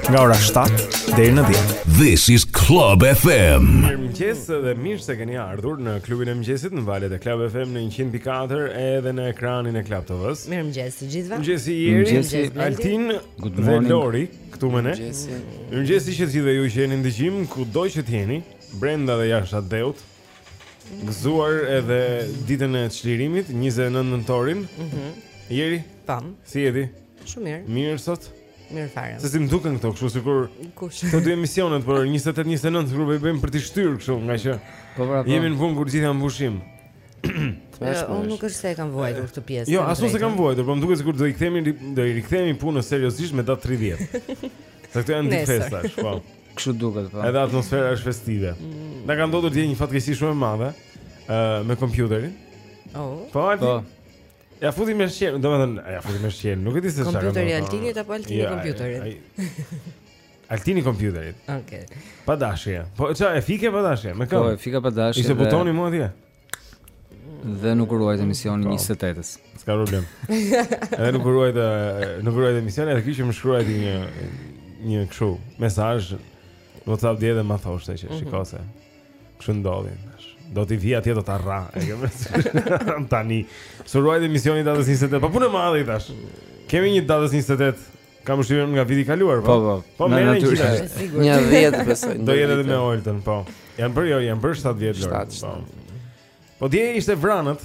nga ora 7 deri në 10. This is Club FM. Mirëmëngjes dhe mirë se keni ardhur në klubin e mëngjesit në valët e Club FM 104 edhe në ekranin e Club TV-s. Mirëmëngjes të gjithëve. Mirëmëngjes Jeri, mirëmëngjes Altin, good morning Lori, këtu me ne. Mirëmëngjes të gjithëve ju që jeni në dëgjim kudo që të jeni, brenda dhe jashtë atdheut. Gëzuar edhe ditën e çlirimit 29 nëntorin. Mhm. Jeri, Tan. Si je ti? Shumë mirë. Mirë sot. Mirë fare. Se si më duken këto, kështu sikur kush. Këto dy emisionet për 28 29 kur i bëjmë për të shtyrë kështu, ngaqë po pra. Po. Jemi në punë kur gjithë janë me pushim. Unë nuk është se e kam vuajtur këtë pjesë. Jo, as unë s'e kam vuajtur, por më duket sikur do i kthemi do i rikthehemi punës seriozisht me datë 30. Se këto janë ditë festash, po. Kështu duket po. Edhe atmosfera është festive. Mm. Na ka ndodhur dje një fatkeqësi shumë e madhe, ë me kompjuterin. Oh. Po, po. Ia futi me shqelm, domethënë, ia futi me shqelm, nuk e di se ça ka Kompjuteri Altinit apo Altini kompjuterit? Altini kompjuterit Ok Pa dashje, po ça e fike pa dashje, me këmbë Po e fika pa dashje Ishte butoni mu atje Dhe nuk u ruajt emisioni po. i njëzetetetës S'ka problem Edhe nuk u ruajt, nuk u ruajt emisioni Edhe kjo që më shkruajt një, një kështu Mesaj Në WhatsApp dje dhe më thoshte që mhm. shiko se Kështu ndodhi. Do t'i vija atje do ta rra. E ke mësuar tani. S'u ruajt emisioni i datës 28. Po punë e madhe i thashë. Kemi një të datës 28. Kam shtyrë nga viti i kaluar, po. Po, po. Po merr një sigurt. Një 10 besoj. Do jetë edhe me Oltën, po. Janë bërë jo, janë bërë 7 vjet Lori. Po. Po dje ishte vranët.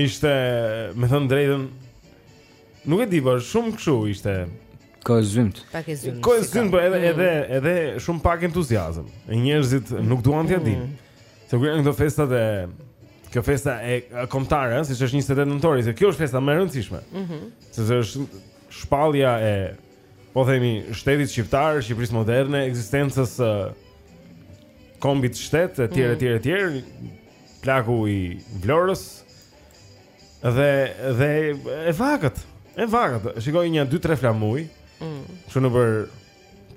Ishte, me thënë të drejtën, nuk e di, por shumë kështu ishte. Pak e zymtë. Pak e zymtë. Pak e zymtë, po edhe mm. edhe edhe shumë pak entuziazëm. E njerëzit nuk duan t'ia dinë. Mm. Se kur janë këto festat e kjo festa e kombëtare, siç është 28 nëntori, se kjo është festa më e rëndësishme. Ëh. Mm se është shpallja e po themi shtetit shqiptar, Shqipërisë moderne, ekzistencës së kombit shtet etj etj etj Plaku i Vlorës dhe dhe e vakët, e vakët. Shikoje nja 2-3 flamuj. Mm. Kështu nëpër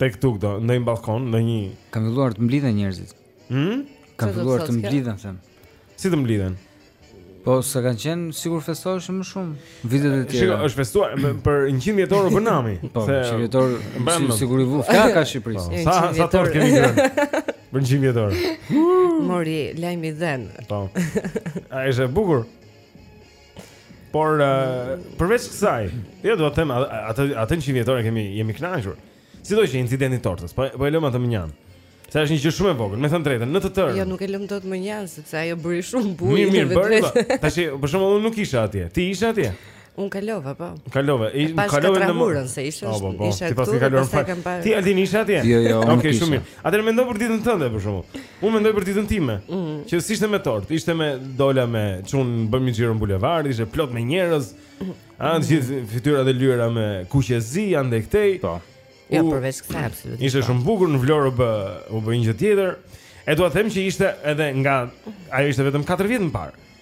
tek-tuk do, në një balkon, në një Kanë filluar të mblidhen njerëzit. Hm? Kanë filluar të mblidhen them. Si të mblidhen? Po sa kanë qenë sikur festohesh më shumë vitet e tjera. Shiko, është festuar për 100 vjetor u bë nami. Po, 100 vjetor bëmë siguri vu. Ka ka Shqipërisë. Po, sa sa tortë kemi bërë. Për njëqindvjetor Mori lajmi dhenë Po A ishte bukur Por, uh, përveç kësaj Jo, do të them, atë, atë njëqindvjetor e kemi, jemi kënaqur Sido që incidenti i tortës, po, po e lëmë atë mënjanë Se është një gjë shumë e vogël, me thënë të drejtën, në të tërë. Jo, nuk e lëmë dot mënjanë, sepse ajo bëri shumë bujë. Mirë, mirë, bëri. Po. Tash, për shembull, unë nuk isha atje. Ti ishe atje? Un kalova po. Kalova, i kalova në Vlorën se ishte po, po, po. ishte këtu. Pastaj kam parë. Ti Aldin isha atje. Jo, jo, unë. Okej, shumë mirë. Atëherë mendoj për ditën tënde për shkakun. Unë mendoj për ditën time. Mm. Që s'ishte me tortë, ishte me dola me çunin bëmë një xhiro në bulevard, ishte plot me njerëz. Mm. A të gjithë fytyrat e lyera me kuqezi andej këtej. Po. Jo, përveç kësaj absolutisht. Ishte shumë bukur në Vlorë bë, u bë një gjë tjetër. E dua të them që ishte edhe nga ajo ishte vetëm 4 vjet më parë.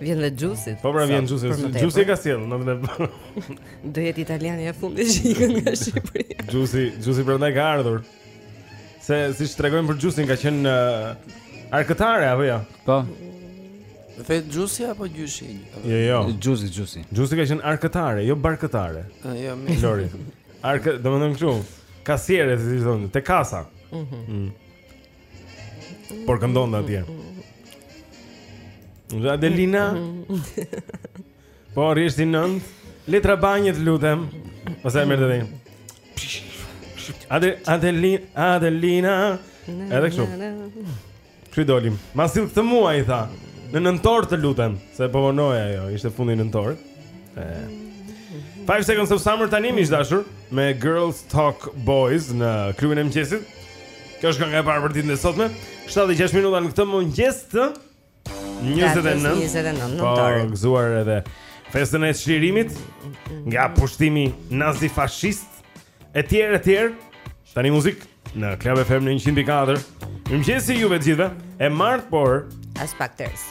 Vjen dhe Xhusi. Po pra vjen Xhusi. Xhusi e ka sjellë, më vjen. Do jetë italiania e fundit që ikën nga Shqipëria. Xhusi, Xhusi prandaj ka ardhur. Se siç tregojnë për Xhusin ka qenë uh, arkëtare apo jo? Po. Vetë Xhusi apo Gjyshi? Jo, jo. Xhusi, Xhusi. Xhusi ka qenë arkëtare, jo barkëtare. Ah, jo, më. Lori. Arkë, domethënë këtu. Kasiere, si thonë, te kasa. Mhm. Mm Por këndonte atje Adelina Po, rreshti nëntë Letra banje të lutem Ose e mërë të dhejnë Adelina Adelina Edhe kështu Kështu i dolim Ma sill këtë muaj i tha Në nëntor të lutem Se po vonoj ajo Ishte fundi nëntor Five seconds of summer tani miq të dashur Me girls talk boys Në klubin e mëngjesit Kjo është kënga e parë për ditën e sotme. 7 e 6 minuta në këtë mëngjes të 29. 29 po, nëntor. Po gëzuar edhe festën e çlirimit nga pushtimi nazifashist etj etj. Tani muzikë në Club FM në 104. Mirëmëngjesi juve të gjithëve. E martë por as pak ters.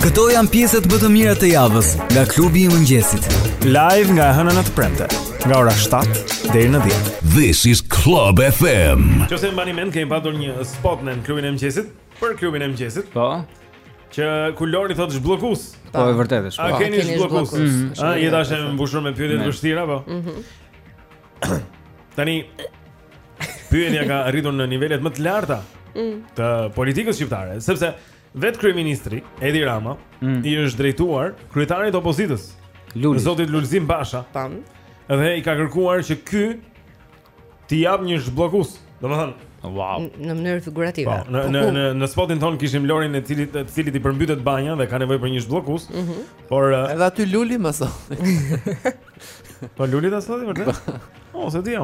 Këto janë pjesët më të mira të javës nga klubi i mëngjesit. Live nga e hëna në të premte, nga ora 7 deri në 10. This is Club FM. Ju e mbani mend kemi patur një spot në klubin e mëngjesit, për klubin e mëngjesit. Po. Që ku Lori thotë zhbllokus. Po e vërtetë është. A po. keni zhbllokus? Mhm. A jeta është e mbushur me pyetje të vështira po? Mhm. Tani Pyetja ka arritur në nivelet më të larta mm. të politikës shqiptare, sepse vetë kryeministri Edi Rama mm. i është drejtuar kryetarit të opozitës, Luli. Zotit Lulzim Basha. Tan. Dhe i ka kërkuar që ky t'i jap një zhbllokus. Domethënë, Wow. Në mënyrë figurative. Po, në, po, në në në spotin tonë kishim Lorin e cili të cilit i përmbytet banja dhe ka nevojë për një zhbllokus. Mm -hmm. Por edhe aty Luli më thonë. Po Luli ta thotë vërtet? Po, se ti je.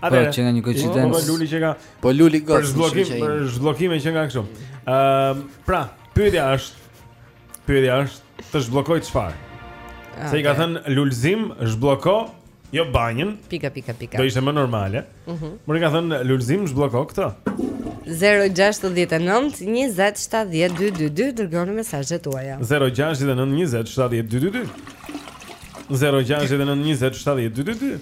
A dhe qenka një koincidencë. Po Luli që ka. Po Luli gjatë. Për zhbllokim, për zhbllokime qenka kështu. Ëm, ehm, pra, pyetja është pyetja është të zhbllokoj çfarë? Ah, se i ka thënë Lulzim, zhblloko jo banjën. Pika pika pika. Do ishte më normale. Mhm. Po i ka thënë Lulzim zhblloko këtë. 0692070222 dërgoni mesazhet tuaja. 0692070222. 0692070222.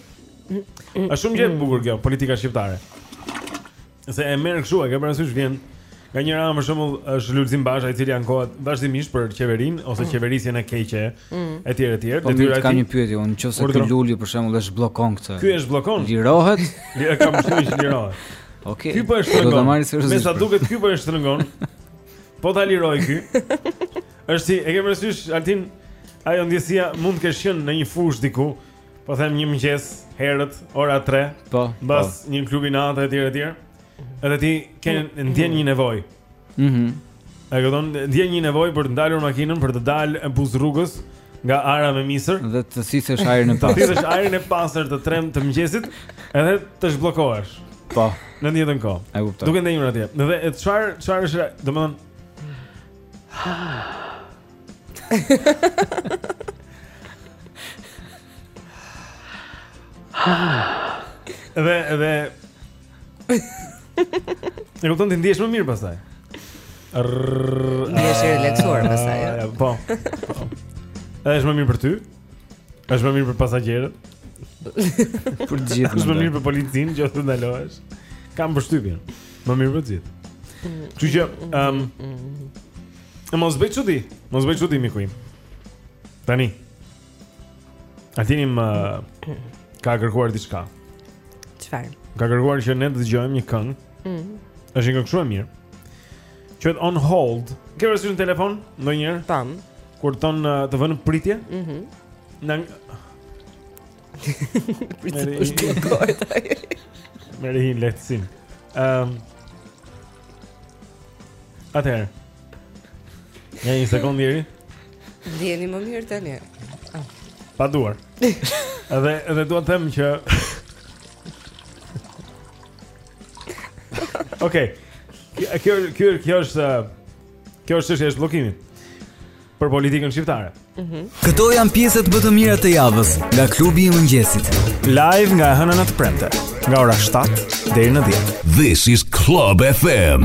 Është shumë gjë e bukur kjo politika shqiptare. Se e merr kështu, e ke parasysh vjen Nga njëra anë për shembull është Lulzim Basha i cili ankohet vazhdimisht për qeverinë ose mm. qeverisjen e keqe mm. etj etj. Po të kam një pyetje, unë nëse ky Luli për shembull e zhbllokon këtë. Ky është bllokon. Lirohet? Li e ka thënë që lirohet. Okej. Ky po e shtrëngon. Me sa duket ky po e shtrëngon. Po ta liroj ky. Është si e ke parasysh Altin, ajo ndjesia mund të kesh qenë në një fushë diku, po them një mëngjes herët ora 3. Po. Mbas po. një klubi nate etj etj. Edhe ti ke ndjen një nevojë. Mhm. Mm A e kupton? Ndjen një nevojë për të ndalur makinën, për të dalë në buzë rrugës nga ara me misër dhe të thithësh ajrin e pastër. Të thithësh ajrin e pastër të, them, të mëngjesit, edhe të zhbllokohesh. Po, në të njëjtën kohë. E kuptoj. Duke ndenjur atje. Dhe çfarë çfarë është, domethënë Dhe dhe E kupton ti ndihesh më mirë pastaj. Ndihesh i relaksuar pastaj. Jo? Po. po. Edhe është më mirë për ty. Është më mirë për pasagjerët. Për të gjithë. Është më mirë për policinë që të ndalon. Kam përshtypjen. Më mirë për të gjithë. Kështu që, ehm, um, mos bëj çudi, mos bëj çudi miku im. Tani. Altini më ka kërkuar diçka. Çfarë? Ka kërkuar që ne të dëgjojmë një këngë. Mm. Është një këngë shumë e mirë. Quhet On hold. Ke pritur në telefon ndonjëherë? Tam. Kur thonë uh, të vënë në pritje? Mhm. Mm në Pritje të zhbllokohet ai. Merr një lehtësim. Ehm. Um, Atëherë, Ja një sekond njeri Jemi më mirë tani. Pa duar Edhe, edhe dua të them që Okej okay. Kjo, kjo, kjo është Kjo është çështja e bllokimit për politikën shqiptare. Mm -hmm. Këto janë pjesët më të mira të javës nga klubi i mëngjesit. Live nga e hëna në të premte, nga ora 7 deri në 10. This is Club FM.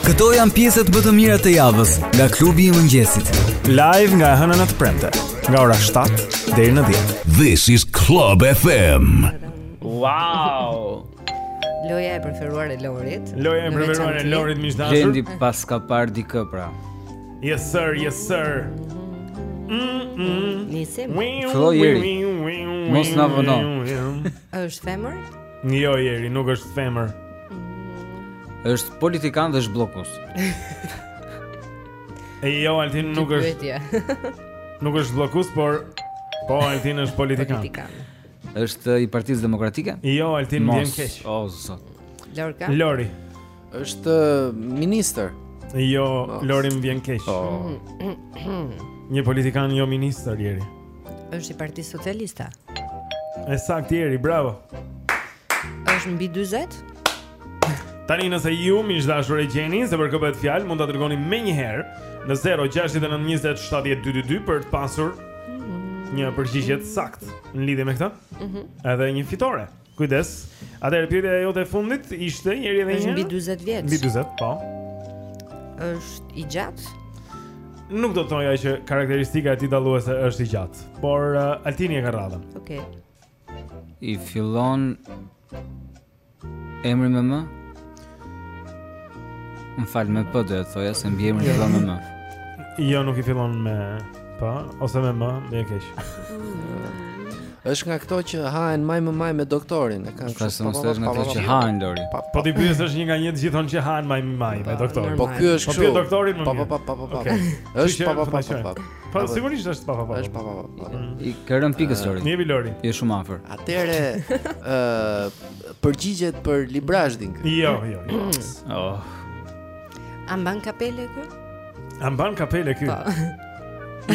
Këto janë pjesët më të mira të javës nga klubi i mëngjesit. Live nga e hëna në të premte, nga ora 7 deri në 10. This is Club FM. Wow! Loja e preferuar e Lorit. Loja e preferuar e Lorit miq të dashur. Gjendi paska parë dikë pra. Yes sir, yes sir. Nisim. Filloi. Mos na vono. Është femër? Jo Jeri, nuk është femër. Mm. Është politikan dhe zhbllokues. e jo Altin nuk është. nuk është zhbllokues, por po Altin është politikan. politikan. Është i Partisë Demokratike? Jo, Altin më vjen keq. O oh, zot. Lorka. Lori. Është ministër. Jo, Lori më vjen keq. Oh. Një politikan jo ministër Jeri. Është i Partisë Socialiste. E saktë Jeri, bravo. Është mbi 40. Tani nëse ju miq të dashur e gjeni se për kë bëhet fjalë mund ta dërgoni menjëherë në 0692070222 për të pasur një përgjigje të saktë në lidhje me këtë. Mhm. Edhe një fitore. Kujdes. Atëherë pyetja jote e fundit ishte Jeri edhe një. Është mbi 40 vjeç. Mbi 40, po. Është i gjatë? Nuk do të thoja që karakteristika e tij dalluese është i gjatë, por uh, Altini e ka radhën. Okej. Okay. I fillon emri me M? Më fal me P do të thoja ose mbiemri fillon me M. Jo, nuk i fillon me P ose me M, më vjen keq. Është nga këta që hahen majë më majë me doktorin, e kanë kështu. Po është nga këta që hahen Lori. Po ti pyes është një nga njerëz gjithmonë që hahen majë më majë me doktorin. Po ky është kështu. Po doktorin më. Po po po po po. Është pa pa pa pa. Po sigurisht është pa pa pa. Është pa pa pa. I kërën pikës Lori. Mjevi Lori. Je shumë afër. Atëherë ë përgjigjet për Librazhdin këtu. Jo, jo. jo. Oh. A mban kapele kë? A mban kapele ky? Po.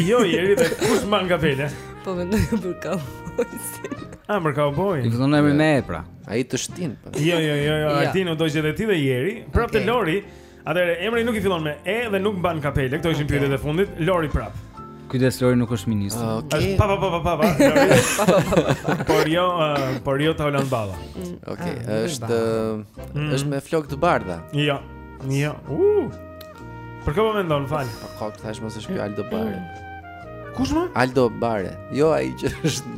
Jo, Jeri dhe kush mban kapele? Po mendoj për kauboisin. A more kauboj? I këtë në emri me e pra. A i të shtin. Po. Jo, jo, jo, jo. Altin u dogje dhe ti dhe Jeri. Prapë te Lori, Atëherë emri nuk i fillon me e dhe nuk mban kapele, këto ishin pyetjet e fundit. Lori prapë. Kujdes Lori nuk është ministër. Ah, okej. Okay. Pa pa pa pa pa. pa. Lori. por jo, uh, por jo Taulant Balla. Mm. Okej, okay. Ah, është mm. është me flokë të bardha. Jo. Jo. Uh. Për kë po mendon, më fal? Po kot thashë mos është ky Aldo Bare. Kush më? Aldo Bare. Jo ai që është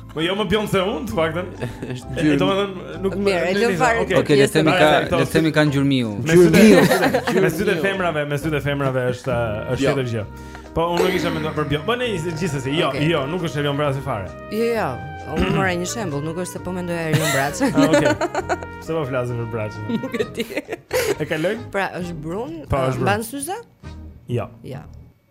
Po jo më bjond se unë, të paktën. Është gjë. Do të them, nuk më e lë fare. Okej, okay, le të themi ka, le të themi kanë gjurmiu. Gjurmiu. Me sy të femrave, me sy të femrave është është çdo gjë. Po unë nuk isha menduar për bjond. Po ne gjithsesi, jo, okay. jo, nuk është Erion Braçe fare. Jo, jo. Unë mora një shembull, nuk është se po mendoja Erion Braçe. Ah, okej. Pse po flasim për Braçen? Nuk e di. E kaloj? Pra, është brun, po, mban syze? Jo. Jo.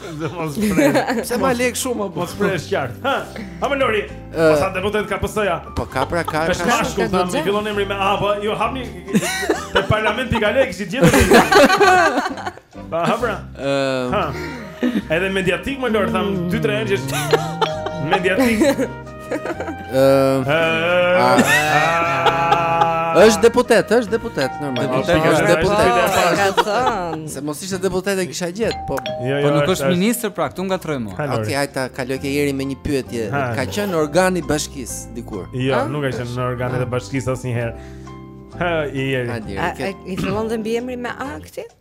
Dhe mos prit. Pse ma lek shumë apo mos prit qartë. Ha. Hë ma Lori. Po sa deputetë ka PS-ja. Po ka pra ka. Është mashkull tha, i fillon emri me A, po ju hapni te parlamenti ka lek si gjithë. Po hë pra. Ëm. Edhe mediatik ma Lori thamë 2-3 herë është mediatik. Është deputet, është deputet normal. Deputet, është deputet. Se mos t'ishte deputet e kisha gjet, po. Jo, jo, po nuk është ministër pra, këtu ngatërrojmë. Okej, hajt ta kaloj ke Eri me një pyetje. Ka qenë organ i bashkisë dikur? Jo, ah, nuk ka qenë në organet e bashkisë asnjëherë. Hë, Eri. A, i fillon dhe mbiemri me A këtij?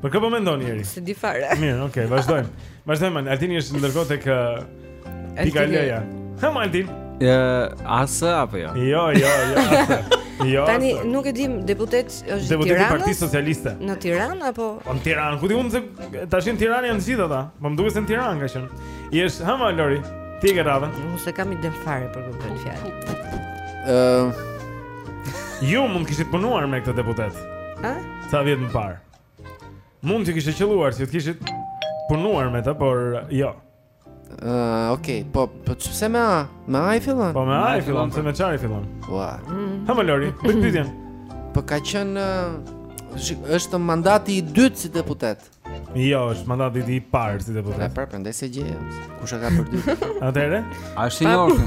Për kë po mendon Eri? S'e di fare. Mirë, okay, vazhdojmë. Vazhdojmë, Altini është ndërkohë tek Pika Leja. Hë ma Altin. Ë, asë apo jo? Jo, jo, jo. Jo. Tani nuk e dim deputet është Tiranës. Deputet i Partisë Socialiste. Në Tiranë apo? Po në Tiranë, ku di unë se tashi në Tiranë janë gjithë ata. Po më duket se në Tiranë ka qenë. I është hë Lori. Ti e ke radhën. Unë s'e kam idenë fare për këtë fjalë. Ë, Ju mund të kishit punuar me këtë deputet. Ë? Ca vjet më parë. Mund t'ju kishte qëlluar se të kishit punuar me të, por jo. Ë, uh, okay, po po pse me A? Me A i fillon? Po me A i fillon, se me çfarë i fillon? Po. Hë ma Lori, bëj pyetjen. Po ka qenë është mandati i dytë si deputet. Jo, është mandati i tij i parë si deputet. Ja, pra, prandaj s'e gjej. Kush e ka për dy? Atëherë? A është i njëjtë?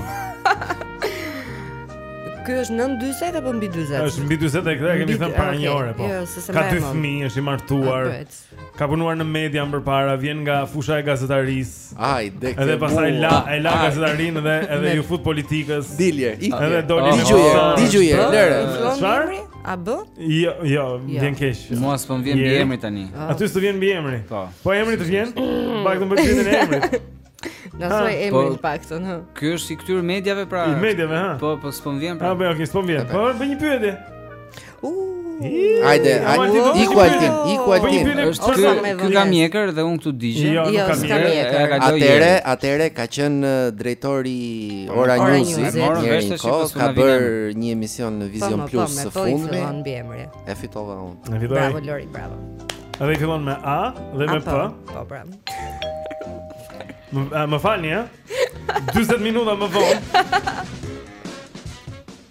Ky është nën 40 apo mbi 40? Është mbi 40 e këtë e kemi thënë para një ore, po. Jo, ka dy fëmijë, është i martuar. Ka punuar në media më parë, vjen nga fusha e gazetarisë. Ai dek. Edhe pastaj la e la gazetarinë dhe edhe iu fut politikës. Dilje, ik. Edhe doli. Dëgjoje, dëgjoje, lëre. Çfarë? A bë? Jo, jo, jo. vjen keq. Mua s'po më vjen mbiemri tani. Ah. A ty s'të vjen mbiemri. Po. Po emri të vjen? Pak të bëj ditën e emrit. Na thoi ah, emrin po, paktën. Ky është i këtyre mediave pra. I mediave, hë. Po, po s'po vjen pra. Ah, po, okay, s'po vjen. Po, bëj një pyetje. Hajde, hajde. Iku Altin, iku Altin. Është ky, ky ka mjekër dhe unë këtu digje. Jo, nuk jo, ka mjekër. Atëherë, atëherë ka qenë uh, drejtor i Ora News, e morën vesh tash po ka bërë një emision në Vizion po, po, Plus së fundmi. E fitova unë. Bravo Lori, bravo. A dhe fillon me A dhe me P. Po, bravo. Më falni, a? 40 minuta më vonë.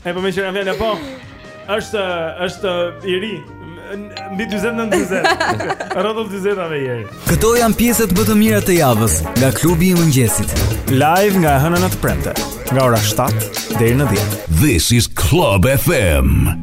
E po më shëra vjen apo? Është është i ri. Mbi 40 në 40. Rrotull 40 Jeri. Këto janë pjesat më të mira të javës nga klubi i mëngjesit. Live nga e hëna në të premte, nga ora 7 deri në 10. This is Club FM.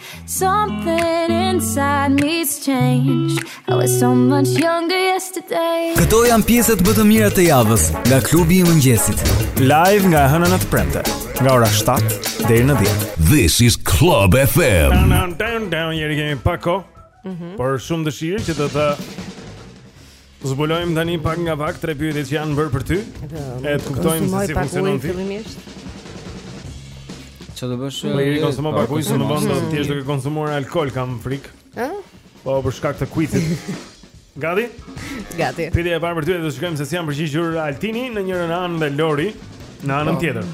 Something inside me's changed I was so much younger yesterday Këto janë pjesat më të mira të javës nga klubi i mëngjesit. Live nga e hëna në të premte, nga ora 7 deri në 10. This is Club FM. Down, down, down, down, Jeri kemi pak kohë Mhm. Por shumë dëshirë që të të Zbulojmë tani pak nga pak tre pyetjet që janë bërë për ty. E të kuptojmë se si funksionon ti. Ça do bësh? Po konsumon pak ujë, më vonë do të jesh duke konsumuar alkool kam frikë. Ë? Po për shkak të kuizit. Gati? Gati. Pyetja e parë për ty do të shikojmë se si janë përgjigjur Altini në njërin anë dhe Lori në anën tjetër.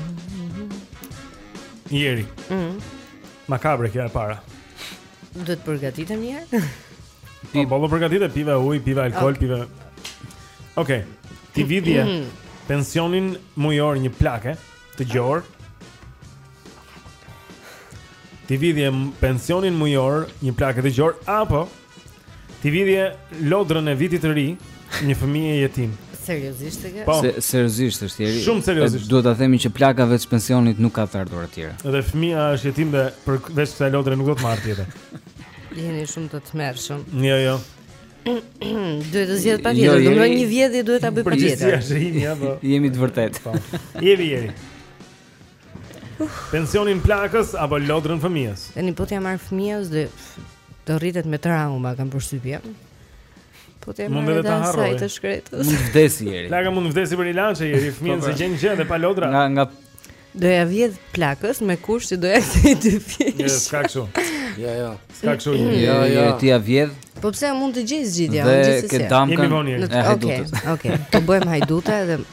Jeri. Mhm. Makabre kjo e para. Duhet të përgatitem një herë. Ti boll u përgatite, pive ujë, pive alkool, pive. Okej. T'i vidhje pensionin mujor një plake të gjorë. T'i vidhje pensionin mujor një plake të gjorë apo T'i vidhje lodrën e Vitit të Ri një fëmije jetim. Seriozisht e ke? Po. Se, seriozisht është Jeri. Shumë seriozisht. Duhet ta themi që plaka veç pensionit nuk ka të ardhura të tjera. Dhe fëmia është jetim dhe përveç kësaj lodre nuk do të marrë tjetër. Jeni shumë të tmerrshëm. Jo, jo. duhet të zgjedh patjetër, jo, do një vjedhje duhet ta bëj patjetër. Përgjithësi është i imi apo? Jemi të vërtetë. Po. Jemi Jeri. Pensionin plakës apo lodrën fëmijës? Tani po t'ia marr fëmijës do të rritet me trauma, kam përshtypje. Po t'ia marr edhe ta harroj të shkretës. Mund të vdesi Jeri. Plaka mund të vdesi për ilaçe Jeri, fëmijën s'e gjen gjë dhe pa lodra. Nga nga do ja vjedh plakës me kusht që do ja kthej dyfish. Jo, s'ka kështu. Jo, jo. S'ka kështu. Jo, jo, ti ja vjedh. Po pse s'mund të gjej zgjidhje, unë gjithsesi. Dhe ke damkën. Okej, okej. Po bëjmë hajduta edhe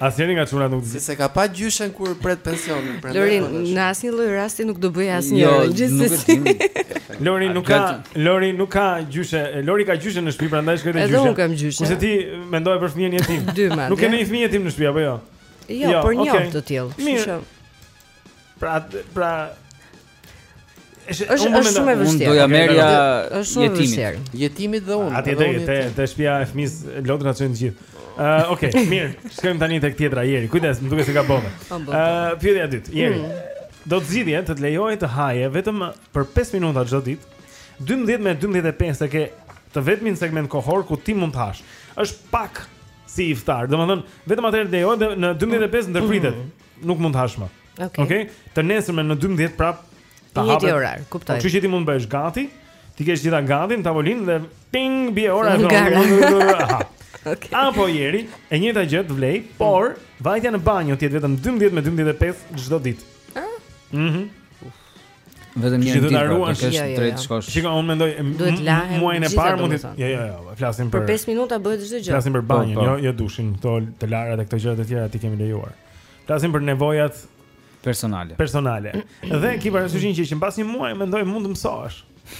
Asnjëri nga çunat nuk Ti s'e ke pa gjyshen kur pret pensionin, prandaj. Lori, po në asnjë lloj rasti nuk do bëj asnjë jo, gjithsesi. Lori nuk ka, Lori nuk ka gjyshe, Lori ka gjyshe në shtëpi, prandaj shkoi te gjyshe. Edhe unë kam gjyshe. Kurse ti mendove për fëmijën jetim. Nuk ke ndonjë fëmijë jetim në shtëpi apo jo? Jo, jo por një të tillë. Mirë. Pra, pra Është është shumë e vështirë. Unë do ja merrja jetimit. Jetimit dhe unë. Atje deri te te shtëpia e fëmijës lotën atë të gjithë. Ë, uh, okay, mirë. Shkojmë tani tek tjetra Jeri. Kujdes, më duket se ka bombë. Ë, uh, pyetja e dytë, Jeri. Mm. Do të zgjidhje të të lejohet të haje vetëm për 5 minuta në çdo ditë. 12 me 12.5 e ke të vetmin segment kohor ku ti mund të hash. Është pak si iftar. Domethënë, vetëm atëherë lejohet në 12.5 ndërpritet. Mm. nuk mund të hash më. Okej. Okay. Okej. Okay? Të nesërmen në 12 prap të hapet. Një orar, kuptoj. Po, kështu që ti mund të bësh gati, t'i kesh gjitha gati në tavolinë dhe ping bie ora do. Aha. Okay. Apo Jeri, e njëjta gjë të vlej, por vajtja në banjo të jetë vetëm 12 me 12.5 çdo ditë. Ëh? Mhm. Vetëm një ditë do të kesh drejt të shkosh. Shiko, unë mendoj muajin e parë mund të Jo, jo, jo, flasim për Për 5 minuta bëhet çdo gjë. Flasim për po, banjën, po. jo, jo dushin, këto të larat dhe këto gjërat e tjera t'i kemi lejuar. Flasim për nevojat personale. Personale. Dhe ki parasysh një gjë që mbas një muaji mendoj mund të mësohesh.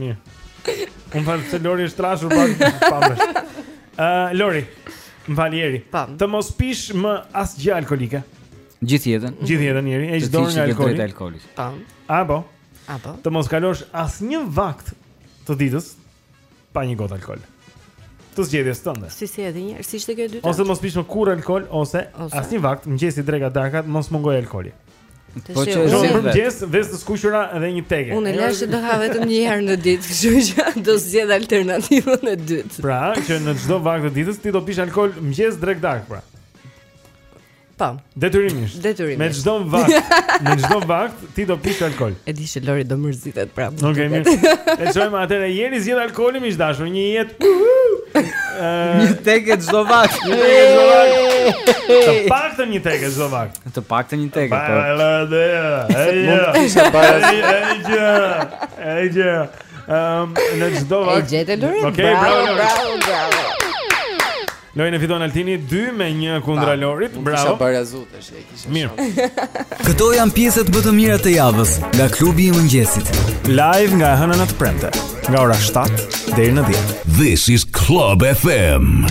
Mirë. Unë falë se Lori është trashur pak, pa mish. Ë uh, Lori, më fal, Jeri. Të mos pish më asgjë alkolike. Gjithë jetën. Gjithë jetën Jeri, heq dorë nga alkooli. Të alkoolit. Tam. Apo. Apo. Të mos kalosh asnjë vakt të ditës pa një gotë alkool. Të zgjedhjes tënde. Si si edhe njëherë, si ishte kjo e dytë? Ose mos pish më kurrë alkool ose, ose. asnjë vakt, mëngjesi dreka darka t'mos mungojë alkooli. Po që është në mëngjes, vezë të skuqura dhe një teke. Unë lashë do ha vetëm një herë në ditë, kështu që do zgjedh alternativën e dytë. Pra, që në çdo vakt të ditës ti do pish alkool mëngjes drek dark, pra. Po. Detyrimisht. Detyrimisht. Me çdo vakt, me çdo vakt ti do pish alkool. E di që Lori do mërzitet prapë. Okay, mirë. E çojmë atëherë Jeri zgjedh alkoolin miq të dashur, një jetë. Një teke çdo vakt. Të paktën një teke çdo vakt. Të paktën një teke Ba, ba, ba, ba, Lojën e fiton Altini 2 me 1 kundra Lorit. Bravo. S'ka barazu tash, kisha. Mirë. Këto janë pjesët më të mira të javës nga klubi i mëngjesit. Live nga e hëna në të premte, nga ora 7 deri në 10. This is Club FM.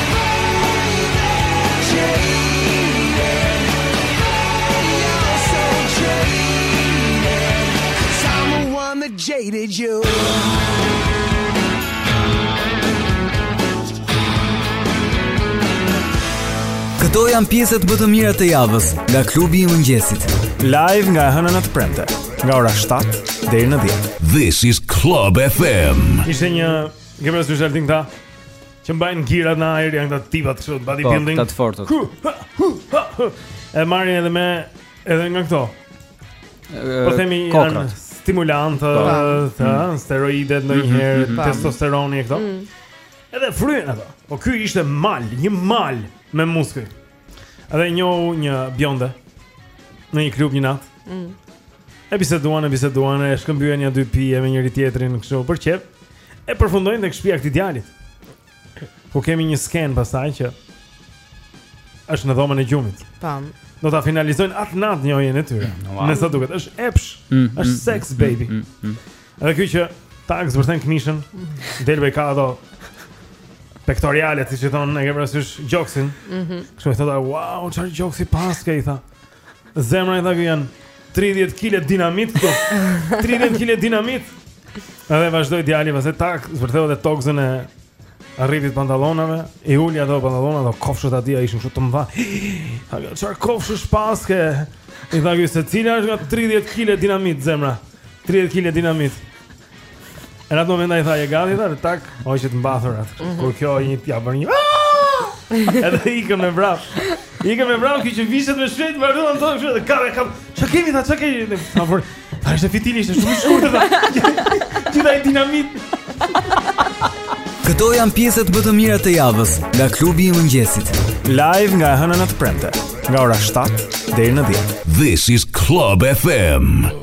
Këto janë pjesët më të mira të javës nga klubi i mëngjesit. Live nga e hëna në të premte, nga ora 7 deri në 10. This is Club FM. Ishte një Gëmës Dushaltin ta. Që mbajnë gjërat në ajër janë këta tipat kështu body, po, building. Po, të fortët. E marrin edhe me edhe nga këto. Po themi janë stimulant, po. të mm. steroidet ndo mhm, njëherë, mhm, mhm. testosteroni e këto. Mm. Edhe fryen ato. Po ky ishte mal, një mal me muskuj. Edhe njohu një bjonde Në një klub një natë mm. E biseduan, e biseduan E shkëmbyen një dy pije me njëri tjetrin Kështu për qejf E përfundojnë te shpia e këtij djalit Ku kemi një skenë pastaj që është në dhomën e gjumit Tam Do ta finalizojnë atë natë njohjen e tyre mm, wow. Me sa duket, është epsh mm, mm, Është sex baby mm, mm, mm, mm. Edhe kjo që tak zbërthen këmishën, del, be, ka ato pektoriale, siç i thonë, e ke parasysh gjoksin. Mm -hmm. Kështu i thotë, wow, çfarë gjoksi paske, i tha. Zemra i tha, këto janë 30 kile dinamit, këtu. 30 kile dinamit. Edhe vazhdoi djali, pastaj tak, zbërtheu dhe tokëzën e rripit të pantallonave, i uli ato pantallona, ato kofshët e atij ishin kështu të mëdha. Çfarë kofshësh paske, i tha që secila është nga 30 kile dinamit, zemra. 30 kg dinamit. Në atë moment ai tha, "Je gati?" Tha, "Tak, hoqi të mbathurat." Mhm. Kur kjo ia bën një. Edhe ikën me vrap. Ikën me vrap, kjo që vishet me shpejt, vazhdon të thotë, "Ka, ka. Çka kemi tha, çka kemi?" Dhe tha, "Por, tha është fitili, është shumë i shkurtër." tha. Te ai dinamit. Këto janë pjesët më të mira të javës nga klubi i mëngjesit. Live nga e hëna në të premte, nga ora 7 deri në 10. This is Club FM.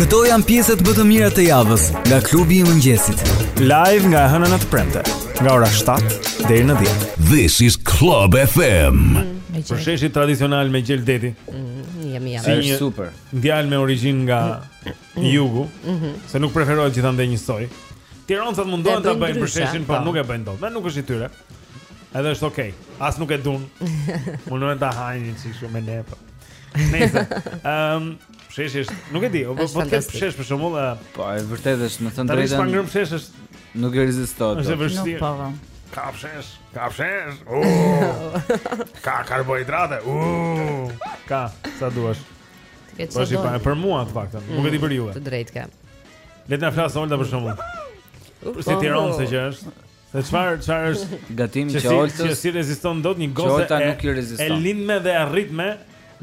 Këto janë pjesët më të mira të javës nga klubi i mëngjesit. Live nga e hëna në të premte, nga ora 7 deri në 10. This is Club FM. Mm, Përsheshi tradicional me gjel deti. Mm, jam jam. Si një super. Djalë me origjinë nga mm. jugu, mm -hmm. se nuk preferohet gjithandej njësoj. Tironsat mundohen ta bëjnë përsheshin, por po. nuk e bëjnë dot. Nuk është i tyre. Edhe është okay. As nuk e dun. Mundohen ta hajnë si shumë me ne. Po. Nëse, ehm, um, Pshesh është, nuk e di, po po të ketë pshesh për shembull. Po, e vërtetë është, me thënë të drejtën. Pa ngrënë pshesh është. Nuk i rezistoj. Është e vështirë. Nuk po. po. Ka pshesh, ka pshesh. Ka karbohidrate. Ka, sa duash. Ti ke çfarë? Po, për mua të paktën. Nuk e di për ju. Të drejtë ke. Le të na flasë Olta për shembull. Si tironse që është? Dhe çfarë çfarë është gatimi që Oltës? Që s'i reziston dot një gocë e nuk i reziston. E lindme dhe e rritme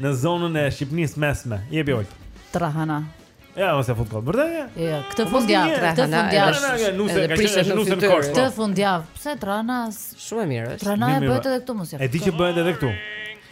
në zonën e Shqipnisë së mesme. Jepi Olta. Trahana. Ja, mos e fut kot. Vërtet? Jo, jo këtë po, fundjavë, këtë fundjavë. Nusja ka qenë në, nusja, Korçë. Këtë fundjavë. Pse Trahana? Shumë e mirë është. Trahanaja bëhet edhe këtu mos e. E di që bëhet edhe këtu.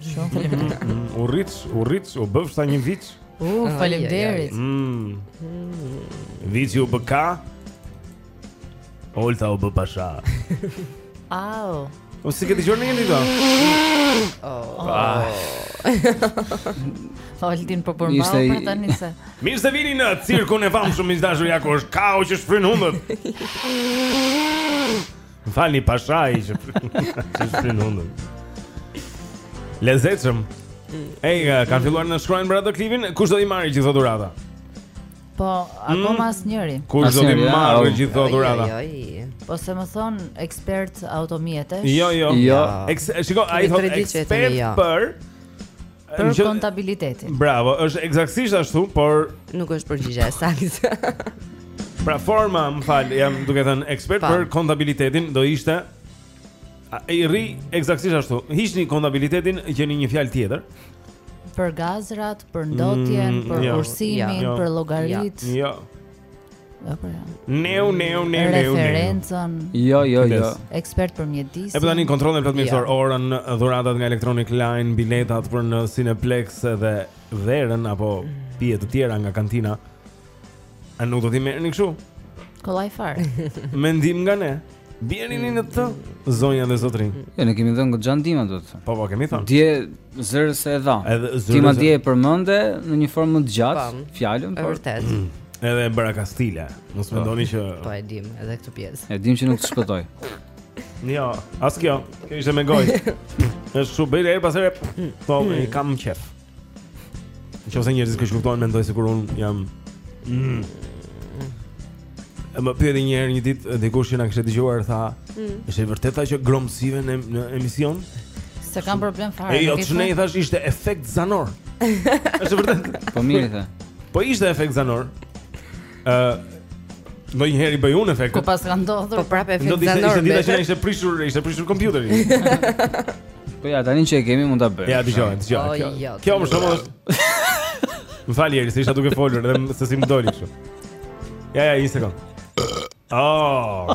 Shumë faleminderit. U rrit, u rrit, u bë sa një viç. U uh, faleminderit. Mm. Viçi u bëka. Olta u bë pasha. Au. O s'i ke dëgjuar ndonjë ditë? Oh. Ah. Oltin po për mbau për tani se. Mirë se vini në cirkun e famshëm miq të dashur ja ku është kao që shfryn hundët. Fali pashaj që që shfryn hundët. Lezetshëm. Ej, eh, kanë filluar na shkruajnë për atë klipin, kush do t'i marrë gjithë ato dhurata? Po, akoma mm. asnjëri. Kush do t'i marrë gjithë dhurata? Jo, jo, jo. Po se më thon ekspert automjetesh. Jo, jo. Jo. Shiko, ai thotë ekspert jo. për Për Gjë... kontabilitetin. Bravo, është ekzaktësisht ashtu, por nuk është përgjigja e saktë. pra forma, më fal, jam duke thënë ekspert pa. Po. për kontabilitetin, do ishte i rri ekzaktësisht ashtu. Hiqni kontabilitetin, gjeni një fjalë tjetër. Për gazrat, për ndotjen, mm, për jo, kursimin, jo, për llogaritë. Jo. jo. Apo jo. Neu neu neu neu. Referencën. Jo, jo, jo. Ekspert për mjedis. E po tani kontrollin e plotë mjekësor jo. orën, dhuratat nga Electronic Line, biletat për në Cineplex edhe verën apo pije të tjera nga kantina. A nuk do t'i merrni kështu? Kollaj fare. Me ndihmë nga ne. Bjerini në të zonja dhe zotrin. Jo, ne kemi dhënë goxha ndihma do të thënë. Po po kemi thënë. Dje zërës e dha. Edhe zërës. Ndihma dje e përmende në një formë më të gjatë po, fjalën, por vërtet. Mm. Edhe bëra kastile. Mos po. mendoni që Po e dim, edhe këtë pjesë. E dim që nuk të shpëtoi. Jo, as kjo. Kjo ishte me gojë. Është shumë bërë, e pasere, po, mm. i kam qejf. Në qoftë se njerëzit kështu kuptojnë, mendoj se kur unë jam... Mm. E më pyeti një herë një ditë, dikush që na kishte dëgjuar, tha... Mm. Është e vërtetë tha që gromësive në, në emision? S'e kam problem fare. E jo, që ne i thashë ishte efekt zanor. Êshtë e vërtet? Po mirë, tha. Po ishte efekt zanor. Ë Ndonjëherë i bëj unë efektet. Po paska ndodhur. Po prapë efekt zanor. Do të ishte dita që ishte prishur, ishte prishur kompjuteri. Po ja, tani që e kemi mund ta bëjmë. Ja, dëgjoje, dëgjoje. Jo, jo, kjo më shumë është. Më falni, se isha duke folur dhe se si më doli kështu. Ja, ja, një sekond. Oh.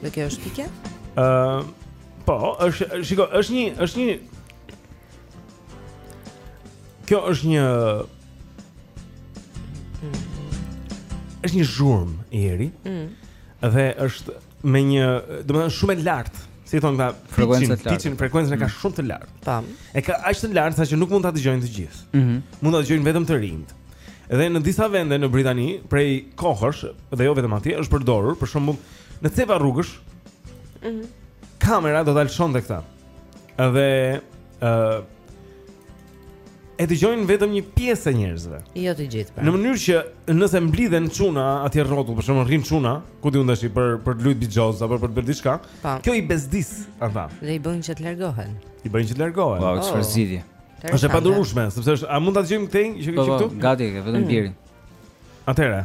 Dhe kjo është pikë? Ë, uh, po, është shiko, është një, është një Kjo është një është një zhurmë Eri. Mm. Dhe është me një, domethënë shumë e lartë. Si thonë ta frekuencën, pitchin frekuencën e ka mm. shumë të lartë. Tam. E ka aq të lartë saqë nuk mund ta dëgjojnë të gjithë. Mm -hmm. Mund ta dëgjojnë vetëm të rinjtë. Dhe në disa vende në Britani, prej kohësh dhe jo vetëm atje, është përdorur për shembull Në cepa rrugësh. Ëh. Mm kamera do ta lëshonte këtë. Edhe ëh uh, e dëgjojnë vetëm një pjesë e njerëzve. Jo të gjithë. Pra. Në mënyrë që nëse mblidhen çuna atje rrotull, për shembull rrin çuna, ku di unë tash për për të luajt bixhoz apo për të bërë diçka, po. kjo i bezdis ata. Dhe i bën që të largohen. I bën që të largohen. Po, çfarë zgjidhje? Është e pandurueshme, sepse është a mund ta dëgjojmë këtë që kemi po, po, këtu? Gati, vetëm mm. birin. Atëra.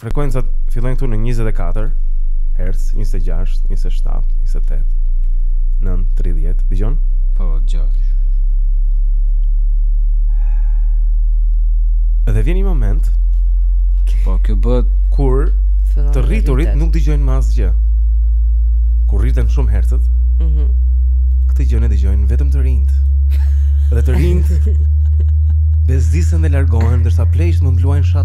Frekuencat fillojnë këtu në 24 Hz, 26, 27, 28, 9, 30. Dëgjon? Po, dëgjoj. Dhe vjen një moment Po, kjo bëhet kur të rriturit nuk dëgjojnë më asgjë. Kur rriten shumë hercët, mm -hmm. këtë gjë e dëgjojnë vetëm të rinjtë. Dhe të rinjtë bezdisen dhe largohen ndërsa pleqtë mund luajnë shah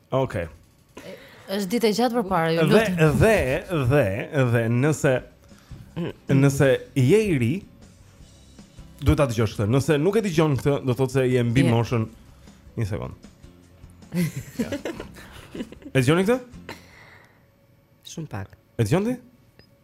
Okej. Okay. Është ditë e gjatë përpara, ju lutem. Dhe dhe dhe dhe nëse nëse je i ri, duhet ta dëgjosh këtë. Nëse nuk e dëgjon këtë, do thotë se je mbi moshën. Një sekondë. E dëgjoni këtë? Shumë pak. E dëgjoni?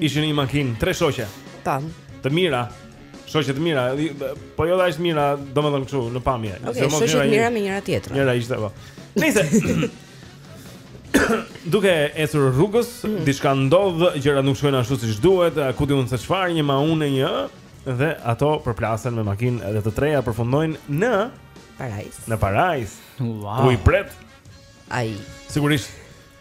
Ishin në një makinë, tre shoqe. Tan. Të mira. Shoqe të mira, po jo aq të mira, domethënë kështu në pamje. Okej, okay, shoqe të mira me njëra tjetrën. Njëra ishte po. Nejse, duke ecur rrugës, mm -hmm. diçka ndodh, gjërat nuk shkojnë ashtu siç duhet, ku di unë se çfarë, një maunë një dhe ato përplasen me makinë edhe të treja përfundojnë në Parajsë. Në Parajsë. Wow. Ku i pret? Ai. Sigurisht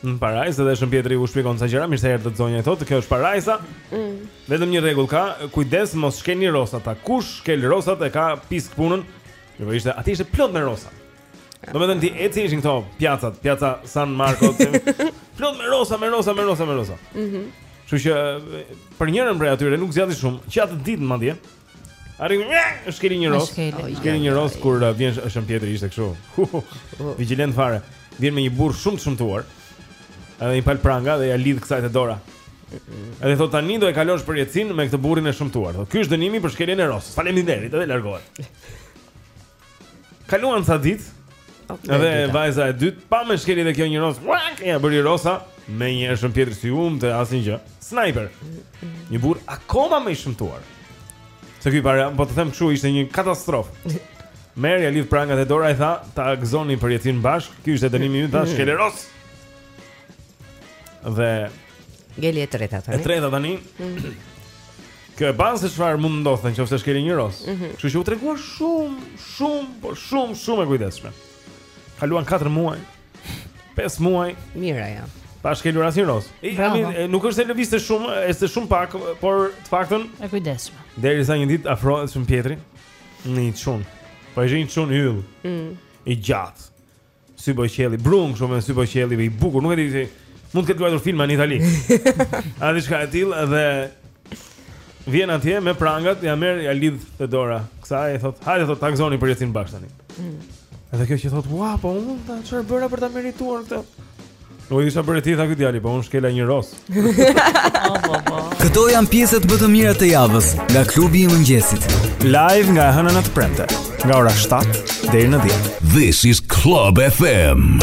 Në parajsë edhe Shën Pjetri u shpjegon ca gjëra, mirë se erdhët zonja, u thotë, kjo është parajsa. Mm. Vetëm një rregull ka, kujdes mos shkelni rosat. Ai kush shkel rosat e ka pisk punën? Jo, po ishte, aty ishte plot me rosa. Domethënë ti eci ishin këto pjacat, pjaca San Marco, plot me rosa, me rosa, me rosa, me rosa. Mhm. Mm Kështu që për njërën prej atyre nuk zgjati shumë, që atë ditë madje. Arrin, shkeli një rosë. Shkeli një rosë kur uh, vjen Shën Pjetri ishte kështu. Vigjilent fare. Vjen me një burrë shumë të shëmtuar. Edhe një palë pranga dhe ia lidh kësaj te dora. Edhe thotë tani do e kalosh përjetësinë me këtë burrin e shëmtuar. Ky është dënimi për shkeljen e rosës. Faleminderit, edhe largohet. Kaluan ca ditë. Okay, dhe dita. vajza e dytë pam, e shkeli dhe kjo një rosë. Ia bëri rosa, menjëherë Shën Pjetri s'i humbte asnjë gjë. Sniper. Një burrë akoma më i shëmtuar. Se ky i pari, po të them kështu, ishte një katastrofë. Merr ia lidh prangat te dora i tha, ta gëzoni përjetësinë bashkë. Ky ishte dënimi, i tha, mm. shkele rosë. Dhe Ngeli e treta tani. E treta tani. Mhm. Kjo e pa se çfarë mund të ndodhte në qoftë se shkelte një ros. Mm -hmm. Kështu që u tregua shumë, shumë, por shumë, shumë e kujdesshme. Kaluan 4 muaj. 5 muaj. Mira ja. Pa shkelur asnjë ros. Ai nuk është se lëviste shumë, është shumë pak, por të paktën e kujdesshme. Derisa një ditë afrohet Shën Pjetri me një çun. Po ishte një çun yll. Mm. I gjatë. Sy bojëqielli, brun kështu me sy bojëqielli i bukur, nuk e di si mund të ketë luajtur filma në Itali. A diçka e tillë dhe vjen atje me prangat, ja merr, ja lidh te dora. Kësaj i thot, hajde thot ta gëzoni përjetësinë bashkë tani. Mm. Edhe kjo që thot, "Ua, po unë tha çfarë bëra për ta merituar këtë?" Nuk e di ça bëre ti tha ky djali, po unë shkela një ros. Këto janë pjesët më të mira të javës nga klubi i mëngjesit. Live nga e hëna në të premte, nga ora 7 deri në 10. This is Club FM.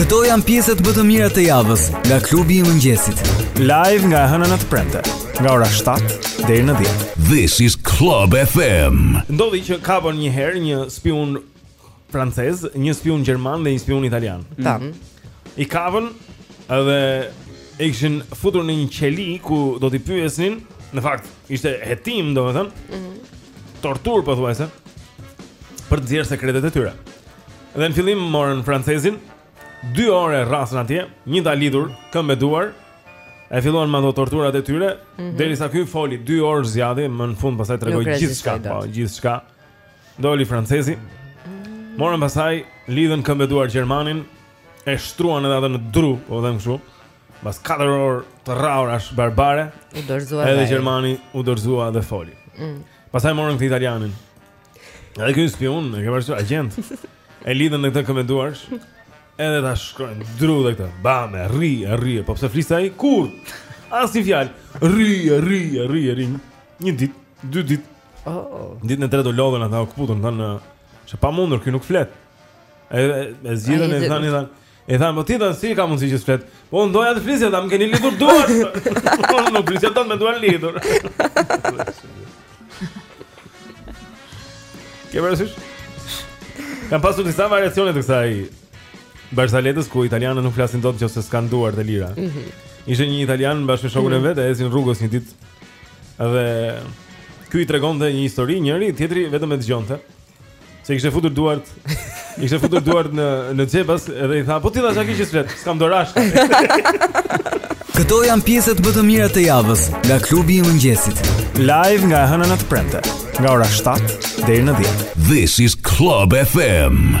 Këto janë pjesët më të mira të javës nga klubi i mëngjesit. Live nga e hëna në të premte, nga ora 7 deri në 10. This is Club FM. Ndodhi që kapën një herë një spiun francez, një spiun gjerman dhe një spiun italian. Mm -hmm. I kapën edhe i kishin futur në një qeli ku do t'i pyesnin, në fakt ishte hetim, domethënë. Mm -hmm. Tortur pothuajse. Për të nxjerrë sekretet e tyre. Dhe në fillim morën francezin 2 orë e rrasën atje, e mbajtën lidhur këmbë duar. E filluan me ato torturat e tyre, mm -hmm. derisa ky foli 2 orë zgjati, më në fund pastaj tregoi gjithçka, po, gjithçka. Doli francezi. Morën pastaj lidhën këmbë duar gjermanin, e shtruan edhe atë në dru, po them kështu. Pas 4 orë të rrahurash barbare, u dorëzua. Edhe gjermani u dorëzua dhe foli. Mm. Pastaj morën këtë italianin. Edhe ky spiun, e ke parasysh agjent. E lidhën edhe këtë këmbë e duarsh. Edhe ta shtrojnë në dru dhe këtë. Bam, e rrih, e rrih, po pse fliste ai? Kurrë. Asnjë fjalë. Rrih, e rrih, e rrih, e rrih. Një ditë, dy ditë. Oh, oh. Ditën e tretë u lodhën ata u kputën, thanë, "Është e pamundur, ky nuk flet." E e, e zgjidhën e i thanë, i thanë, E tha, mo ti, po si ka mundësi që s'flet Po unë doja të flisja, tha, më keni lidhur duart. Unë nuk flisja dot me duar lidhur. E ke parasysh? Kam pasur disa variacione të kësaj barsaletës ku italianët nuk flasin dot nëse s'kanë duar të lira mm -hmm. Ishte një italian bashkë me shokun e mhm. vet, ecin rrugës një ditë. Dhe ky i tregonte një histori njëri, tjetri vetëm e dëgjonte. Se kishte futur duart. I kishte futur duart në në xhepas dhe i tha, "Po ti tha ça ke që s'flet? S'kam dorashka." Këto janë pjesët më të mira të javës nga klubi i mëngjesit. Live nga e hëna në të premte, nga ora 7 deri në 10. This is Club FM.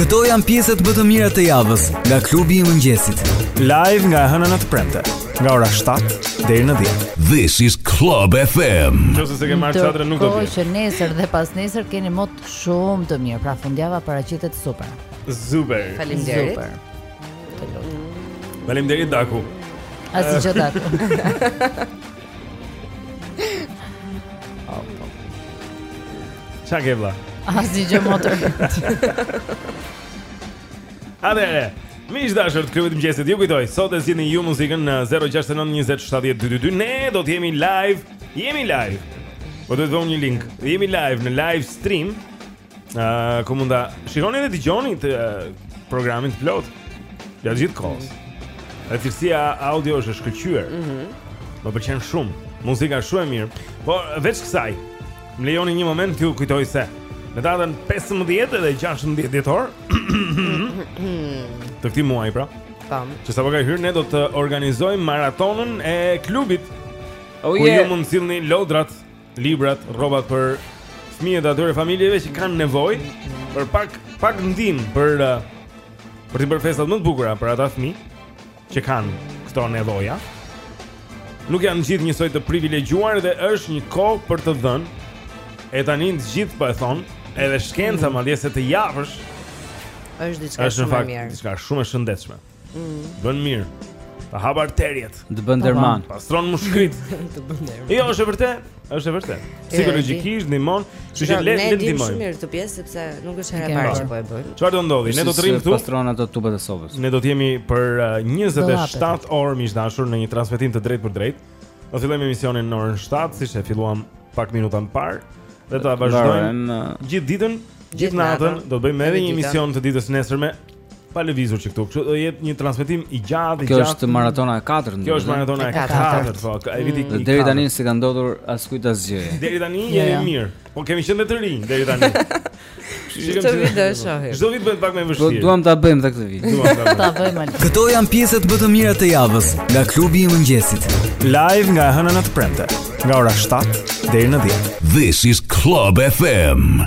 Këto janë pjesët më të mira të javës nga klubi i mëngjesit. Live nga e hëna në të premte, nga ora 7 deri në 10. This is Club FM. Nëse s'e ke marrë çadrën nuk do të. Po që se nesër dhe pas nesër keni mot shumë të mirë, pra fundjava paraqitet super. Super. Faleminderit. Super. Faleminderit Daku. Asgjë Daku. Ça ke vlla? Asgjë motër Adere Miq të dashur të klubit të mëngjesit Ju kujtoj, sot e zgjidhni ju muzikën në 069 20 70 222 Ne do të jemi live Jemi live Po do të vëmë një link Jemi live në live stream Ëh, ku mund ta shikoni dhe dëgjoni të programin të plot. Gjatë gjithë kohës. Dhe cilësia audio është e shkëlqyer. Mhm. Mm Më pëlqen shumë. Muzika është shumë e mirë. Po veç kësaj, më lejoni një moment t'ju kujtoj se në datën 15 dhe 16 dhjetor të këtij muaji pra, Tam. që sapo ka hyrë ne do të organizojmë maratonën e klubit Oh ku ju yeah. mund të sillni lodrat librat, rrobat për fëmijët e atyre familjeve që kanë nevojë për pak pak ndihmë për uh, për t'i bërë festat më të bukura për ata fëmijë që kanë këto nevoja. Nuk janë të gjithë njësoj të privilegjuar dhe është një kohë për të dhënë. E tani të gjithë po e thonë, edhe shkenca mm. madje se të japësh është diçka shumë e mirë. Është diçka shumë e shëndetshme. Mm. Bën mirë. Ta hap arteriet. Të bën derman. Pastron mushkëritë. Të bën derman. Jo, është e vërtetë. Është e vërtetë. Psikologjikisht ndihmon, kështu që le të ndihmojmë. Ne dimë shumë mirë këtë pjesë sepse nuk është hera e parë që po e bëjmë. Çfarë do ndodhë? Ne do të rrimë këtu. Pastron ato tubat e sobës. Ne do të jemi për 27 uh, orë miq të dashur në një transmetim të drejtpërdrejtë. Do fillojmë emisionin në orën 7, siç e filluam pak minuta më parë. Dhe do ta vazhdojmë uh, gjithë ditën, gjithë natën, do të bëjmë edhe një emision të ditës së nesërme pa lëvizur që këtu. Kështu do jetë një transmetim i gjatë, i gjatë. Kjo është maratona e katërt. Kjo është maratona e katërt, po. Ai viti mm. deri tani s'i ka ndodhur askujt asgjë. Deri tani jo, jemi jo. mirë. Po kemi qenë më të rinj deri tani. Çdo vit do e shohim. Çdo vit bëhet pak më vështirë. Po duam ta bëjmë dhe këtë vit. Duam ta bëjmë. Ta bëjmë. Këto janë pjesët më të mira të javës nga klubi i mëngjesit. Live nga e hëna në të premte, nga ora 7 deri në 10. This is Club FM.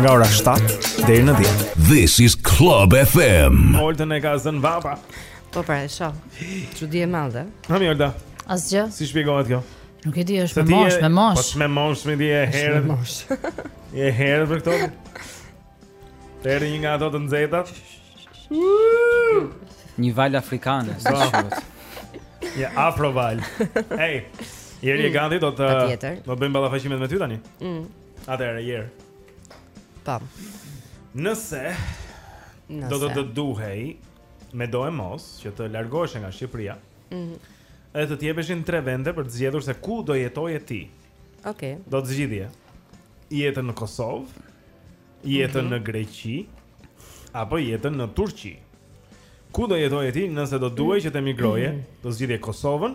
nga ora 7 deri në 10. This is Club FM. Oldën e ka zënë vapa. Po pra e shoh. Çudi e madhe. Hë mi Olda. Asgjë. Si shpjegohet kjo? Nuk e di, është me moshë, me moshë. Po me moshë, me di e herë. Me moshë. Je herët për këto. Tërë një nga ato të nxehta. Një valë afrikane, sa po. shoqet. Ja afrovalë. Ej, jeri e gati do të do bëjmë ballafaqimet me ty tani. Mm. Atëherë jer. Tam. Nëse Nëse. do të të duhej me do e mos që të largoheshe nga Shqipëria. Mhm. Dhe të të jepeshin tre vende për të zgjedhur se ku do jetoje ti. Okej. Okay. Do të zgjidhje. Jetën në Kosovë, jetën mm -hmm. në Greqi apo jetën në Turqi. Ku do jetoje ti nëse do duhej që të emigroje? Mm -hmm. Do zgjidhje Kosovën,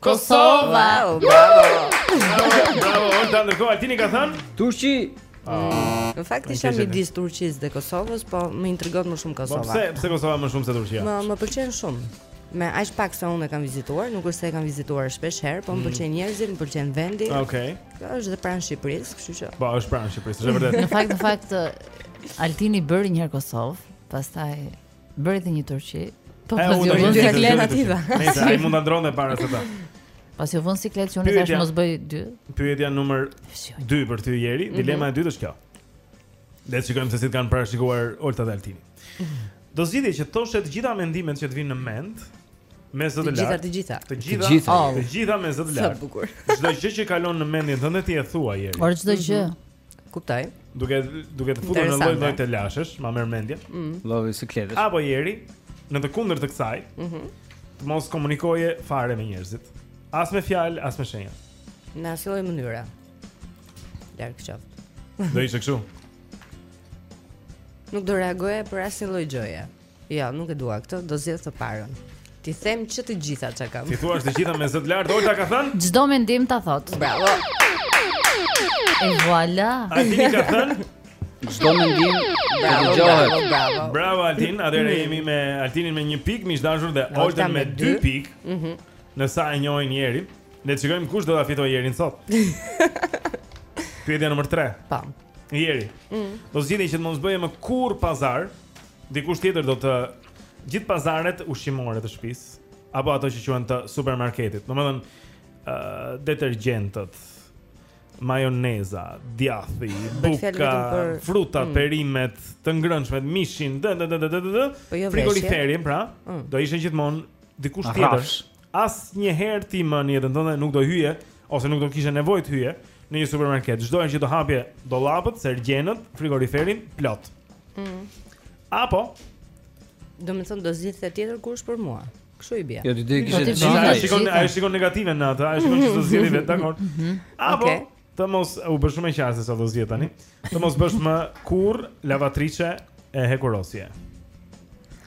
Kosova. Bravo. Bravo, Olta, ndërkohë Altini ka thënë Turqi. Ah. Në fakt isha midis Turqisë dhe Kosovës, po më intrigon më shumë Kosova. Po pse, pse Kosova më shumë se Turqia? Më, më pëlqen shumë. Me aq pak sa unë e kam vizituar, nuk është se e kam vizituar shpesh herë, po më mm. pëlqejnë njerëzit, më pëlqen vendi. Okej. Okay. Po është dhe pranë Shqipërisë, kështu që. Po, është pranë Shqipërisë, është e vërtetë. Në fakt, në fakt Altini bëri një herë Kosovë, pastaj Bëri dhe një turqi. Po po, do të jetë deklarativa. Nëse ai mund ta ndronte para se ta. Pasi u vu në siklet që unë ta shmos bëj dy. Pyetja numër 2 për ty Jeri, mhm. dilema e dytë është kjo. Le të shikojmë se si të kanë parashikuar Olta dhe Altini. Mhm. Do zgjidhje që t'i thoshe të gjitha mendimet që të vinë në mend me zë të lartë. Të gjitha, të gjitha. Të gjitha, të gjitha me zë të lartë. Çdo gjë që kalon në mendjen tënde ti e thua Jeri. Por çdo gjë. Mhm. Kuptoj. Duke duke të futur në lloj lloj telashesh, ma merr mendja. Mm. Lloj sikletësh. Apo Jeri, në të kundërt të kësaj, ëh, mm të mos komunikoje fare me njerëzit. As me fjalë, as me shenja. Në asnjë lloj mënyre. Larg qoftë. Do ishe kështu. Nuk do reagoje për asnjë lloj gjëje. Jo, nuk e dua këtë, do zgjedh të parën. T'i them që të gjitha çka kam. T'i thua të gjitha me zë të lartë, Olta ka thënë? Çdo mendim ta thotë. Bravo. E voilà. Altini ka thënë? Çdo mendim Bravo, bravo, bravo. Bravo Altin, atëherë jemi me Altinin me 1 pikë, miq të dashur dhe Olta me 2 pikë. Mhm. Në sa e njohin Jerin, le të shikojmë kush do ta fitojë Jerin sot. Pyetja nr. 3. Po. Jeri. Mhm. Do zgjidhje që të mos bëje më kurrë pazar. Dikush tjetër do të gjithë pazaret ushqimore të shtëpisë apo ato që quhen të supermarketit. Domethënë, ë uh, detergjentët, majoneza, djathi, buka, fruta, mm. perimet, të ngrënshmet, mishin, dë dë dë dë dë dë. Po jo frigoriferin, pra, mm. do ishte gjithmonë dikush tjetër. Asnjëherë ti më në jetën tënde nuk do hyje ose nuk do kishe nevojë të hyje në një supermarket. Çdo herë që do hapje dollapët, sergjenët, frigoriferin plot. Mm. Apo domethënë do zgjidhte tjetër kush për mua. Kështu i bie. Jo, ti do të kishte çfarë? A e shikon, ai shikon negative në atë, a e shikon ç'do zgjidhje vetë, dakord. Mhm. Apo të mos u bë shumë e qartë se ça do zgjedhë tani. Të mos bësh më kurrë lavatriçe e hekurosje.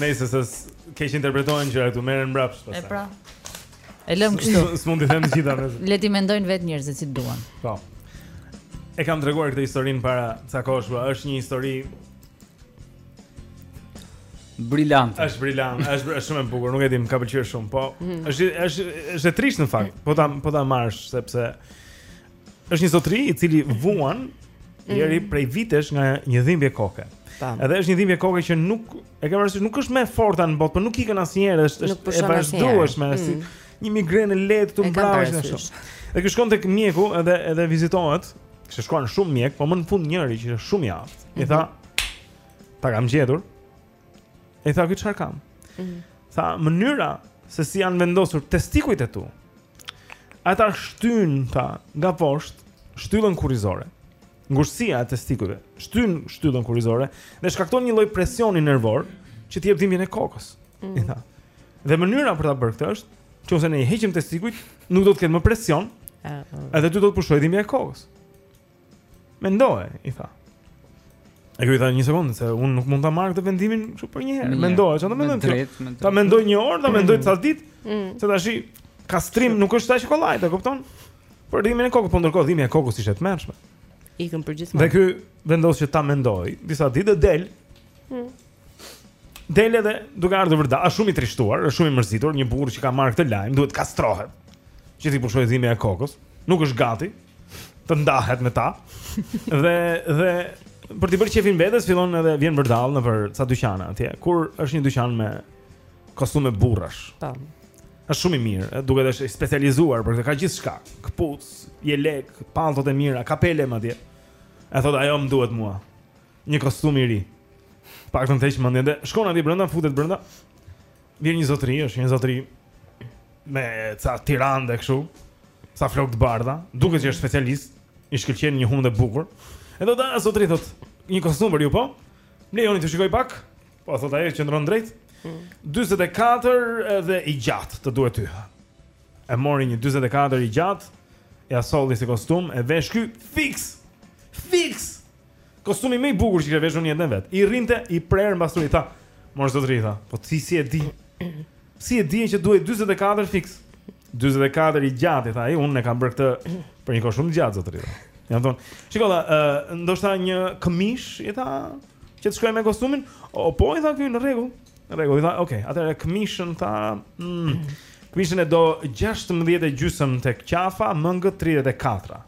Nëse s'keqinterpretohen që ato merren mbrapsht pastaj. E pra. E lëm kështu. S'mund të them të gjitha vetë. Le t'i mendojnë vetë njerëzit si duan. Po. E kam treguar këtë historinë para ca kohësh, pra, është një histori brilante. Është brilante, është është shumë e bukur, nuk e di, më ka pëlqyer shumë, po mhm. është është e trishtë në fakt. Po ta po ta marrsh sepse Është një zotri i cili vuan mm. i mjeri prej vitesh nga një dhimbje koke. Tam. Edhe është një dhimbje koke që nuk e ka rëndësi, nuk është më e forta në botë, por nuk ikën asnjëherë, është e vazhdueshme mm. si një migrenë e lehtë këtu mbrapa ashtu. Dhe ky shkon tek mjeku edhe edhe vizitohet. Kishte shkuar në shumë mjekë, por më në fund njëri që është shumë i aftë, i tha, mhm. "Ta kam gjetur." I tha ky çfarë kam? Mm. Tha mënyra se si janë vendosur testikujt e tu. Ata shtyjnë tha nga poshtë shtyllën kurrizore. Ngushtësia e testikujve shtyn shtyllën kurrizore dhe shkakton një lloj presioni nervor që të jep dhimbjen e kokës. Mm. I tha. Dhe mënyra për ta bërë këtë është, nëse ne i heqim testikujt, nuk do të ketë më presion. Edhe ty do të pushojë dhimbja e kokës. Mendoje, i tha. E ky i tha një sekundë, se unë nuk mund ta marr këtë vendimin kështu përnjëherë. Mendoje, që ta mendojë ky. Ta mendoj një orë, ta mendoj ca ditë, mm. se tashi kastrim nuk është aq kollaj, e kupton? Për dhimbjen e kokës, po ndërkohë dhimbja e kokës ishte e tmerrshme. Ikën përgjithmonë. Dhe ky vendos që ta mendojë, disa ditë dhe del, mm. del edhe duke ardhur vërdallë, është shumë i trishtuar, është shumë i mërzitur, një burrë që ka marrë këtë lajm, duhet të kastrohet. Që t'i pushojë dhimbja e kokës, nuk është gati, të ndahet me ta. Dhe dhe për t'i bërë qejfin vetes fillon edhe vjen vërdallë nëpër ca dyqane atje. Kur është një dyqan me kostume burrash. Po. Është shumë i mirë, duket është i specializuar për këtë, ka gjithçka. Këpucë, jelek, pallto të mira, kapele madje. E thotë ai o më duhet mua. Një kostum i ri. Pak të heq mendjen dhe shkon aty brenda, futet brenda. Vjen një zotëri, është një zotëri me ca tiranda e kështu, ca flokë të bardha, duket që është specialist, i shkëlqen një hundë e bukur. Urdhëro zotëri thotë, një kostum për ju po? Më lejoni t'ju shikoj pak? Po thotë ai qëndron drejt. 44 mm. edhe i gjatë të duhet ty. E mori një 44 i gjatë, ia solli si kostum, e vesh ky fiks. Fiks. Kostumi më i bukur që ka veshur në jetën e vet. I rrinte i prerë mbas trupit, tha. Mor zotëri tha, po ti si e di? Si e di që duhej 44 fiks? 44 i gjatë, tha ai, unë e kam bërë këtë për një kohë shumë të gjatë zotëri. Jam thon. Shiko, uh, ndoshta një këmishë, i tha, që të shkojë me kostumin. O po i tha ky në rregull. Në rregull, i tha, okay, atëherë këmishën tha, mm, këmishën e do 16 e gjysmë tek qafa, mëngët 34.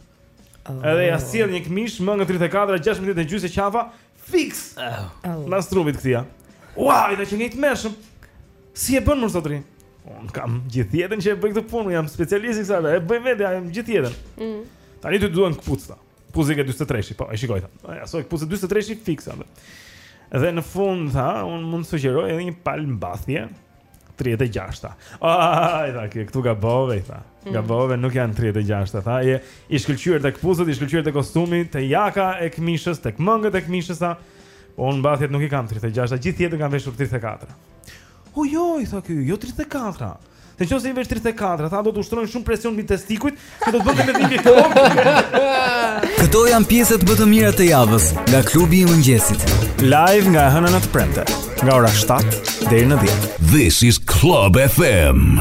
Oh. Edhe ja sjell një këmishë mënga 34, 16 e gjysë qafa fix. Oh. oh. Ia provi këtia. Ua, i ka qenë i tmerrshëm. Si e bën mo zotri? Un kam gjithë jetën që e bëj këtë punë, jam specialist i kësaj. E bëj vetë jam gjithë jetën. Mhm. Tani të duan këpucët, tha. Këpucë ti ke 43-shin, po, e shikoj tha. Ja solli këpucët 43-shi fiks, tha. Dhe në fund tha, un mund të sugjeroj edhe një palë mbathje. 36-ta. Ai tha, këtu gabove, tha. Mm. Gabove nuk janë 36-ta, tha. I shkëlqyer te këpucët, i shkëlqyer tek kostumi, te jaka e këmishës, tek mëngët e këmishës, tha. Po unë mbathjet nuk i kam 36-ta, gjithë jetën kam veshur 34. O jo, i tha ky, jo 34-ta. Se nëqoftëse i vesh 34, tha do të ushtrojnë shumë presion mbi testikujt Që do të bëhet me dhimbje koke. Këto janë pjesët më të mira të javës nga klubi i mëngjesit. Live nga e hëna në të premte, nga ora 7 deri në 10. This is Club FM.